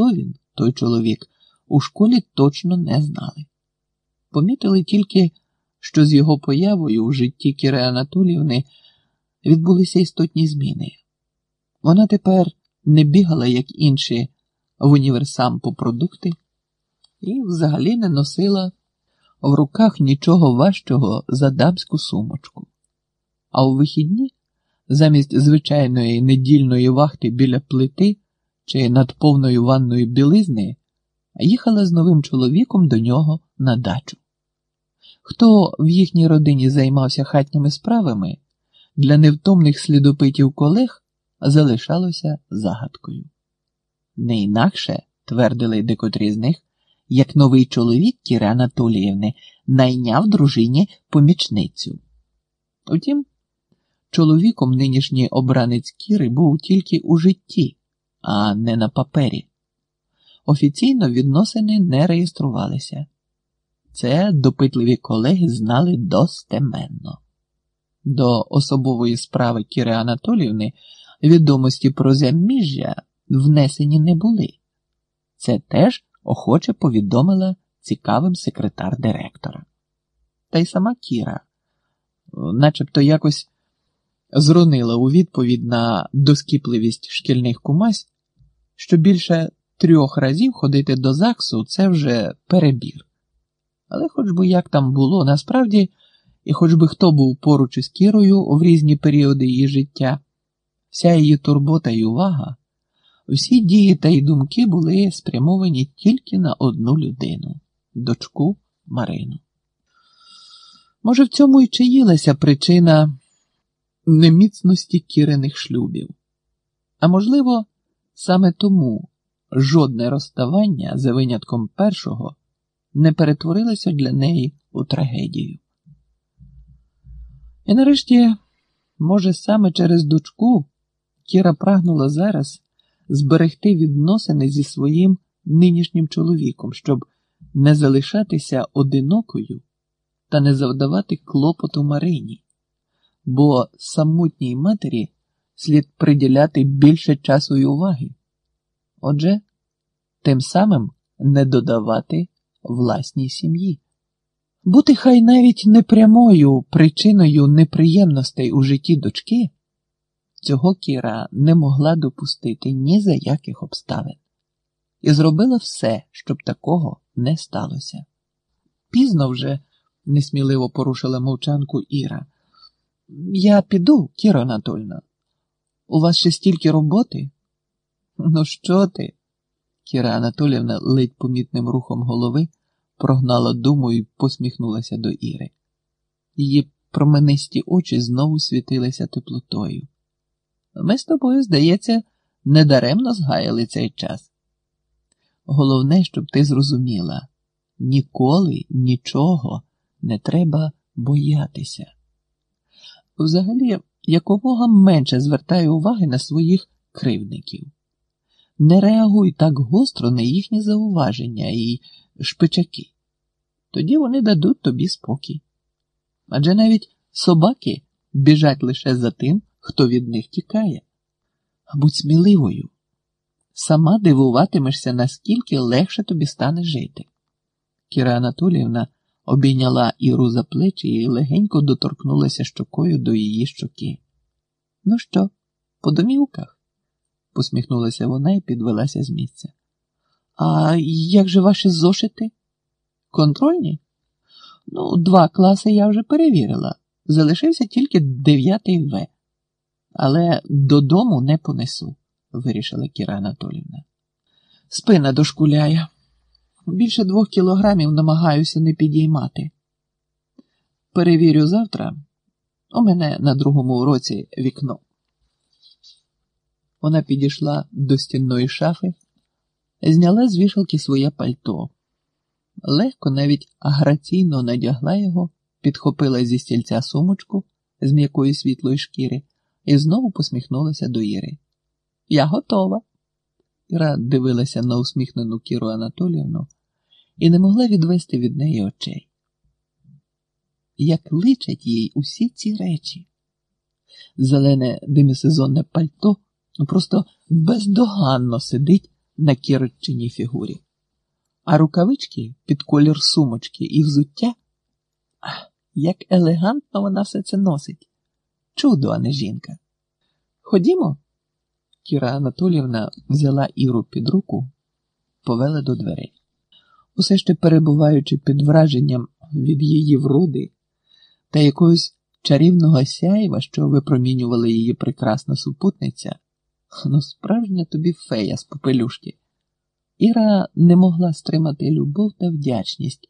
хто він, той чоловік, у школі точно не знали. Помітили тільки, що з його появою у житті Кіри Анатоліївни відбулися істотні зміни. Вона тепер не бігала, як інші, в універсам по продукти і взагалі не носила в руках нічого важчого за дамську сумочку. А у вихідні, замість звичайної недільної вахти біля плити чи над повною ванною білизни, їхала з новим чоловіком до нього на дачу. Хто в їхній родині займався хатніми справами, для невтомних слідопитів колег залишалося загадкою. Не інакше, твердили декотрі з них, як новий чоловік Кіри Анатоліївни найняв дружині помічницю. Втім, чоловіком нинішній обранець Кіри був тільки у житті, а не на папері. Офіційно відносини не реєструвалися. Це допитливі колеги знали достеменно. До особової справи Кіри Анатоліївни відомості про заміжжя внесені не були. Це теж охоче повідомила цікавим секретар директора. Та й сама Кіра, начебто якось зронила у відповідь на доскіпливість шкільних кумась, що більше трьох разів ходити до ЗАГСу це вже перебір. Але хоч би як там було, насправді, і хоч би хто був поруч із Кірою в різні періоди її життя, вся її турбота і увага, всі дії та й думки були спрямовані тільки на одну людину дочку Марину. Може, в цьому і чиїлася причина неміцності кірених шлюбів, а можливо, саме тому жодне розставання за винятком першого не перетворилося для неї у трагедію. І нарешті, може, саме через дочку Кіра прагнула зараз зберегти відносини зі своїм нинішнім чоловіком, щоб не залишатися одинокою та не завдавати клопоту Марині, бо самотній матері слід приділяти більше часу і уваги. Отже, тим самим не додавати власній сім'ї. Бути хай навіть непрямою причиною неприємностей у житті дочки, цього Кіра не могла допустити ні за яких обставин, і зробила все, щоб такого не сталося. Пізно вже, несміливо порушила мовчанку Іра. Я піду, Кіра Анатольна. У вас ще стільки роботи? Ну, що ти? Кіра Анатолівна ледь помітним рухом голови прогнала думу і посміхнулася до Іри. Її променисті очі знову світилися теплотою. Ми з тобою, здається, недаремно згаяли цей час. Головне, щоб ти зрозуміла, ніколи нічого не треба боятися. Взагалі, якомога менше звертай уваги на своїх кривдників. Не реагуй так гостро на їхні зауваження і шпичаки. Тоді вони дадуть тобі спокій. Адже навіть собаки біжать лише за тим, хто від них тікає. Будь сміливою. Сама дивуватимешся, наскільки легше тобі стане жити. Кіра Анатоліївна обійняла Іру за плечі і легенько доторкнулася щокою до її щоки. Ну що, по домівках? посміхнулася вона і підвелася з місця. А як же ваші зошити? Контрольні? Ну, два класи я вже перевірила. Залишився тільки дев'ятий В. Але додому не понесу, вирішила Кіра Анатолівна. Спина дошкуляє. Більше двох кілограмів намагаюся не підіймати. Перевірю завтра. У мене на другому уроці вікно. Вона підійшла до стінної шафи, зняла з вішалки своє пальто. Легко, навіть аграційно надягла його, підхопила зі стільця сумочку з м'якої світлої шкіри і знову посміхнулася до Іри. Я готова. Іра дивилася на усміхнену Кіру Анатоліївну і не могла відвести від неї очей. Як личать їй усі ці речі? Зелене демісезонне пальто ну, просто бездоганно сидить на кіроччиній фігурі, а рукавички під колір сумочки і взуття. Ах, як елегантно вона все це носить. Чудо, а не жінка. Ходімо. Кіра Анатолівна взяла Іру під руку, повела до дверей. Усе ще перебуваючи під враженням від її вроди та якогось чарівного сяйва, що випромінювала її прекрасна супутниця, ну справжня тобі фея з попелюшки. Іра не могла стримати любов та вдячність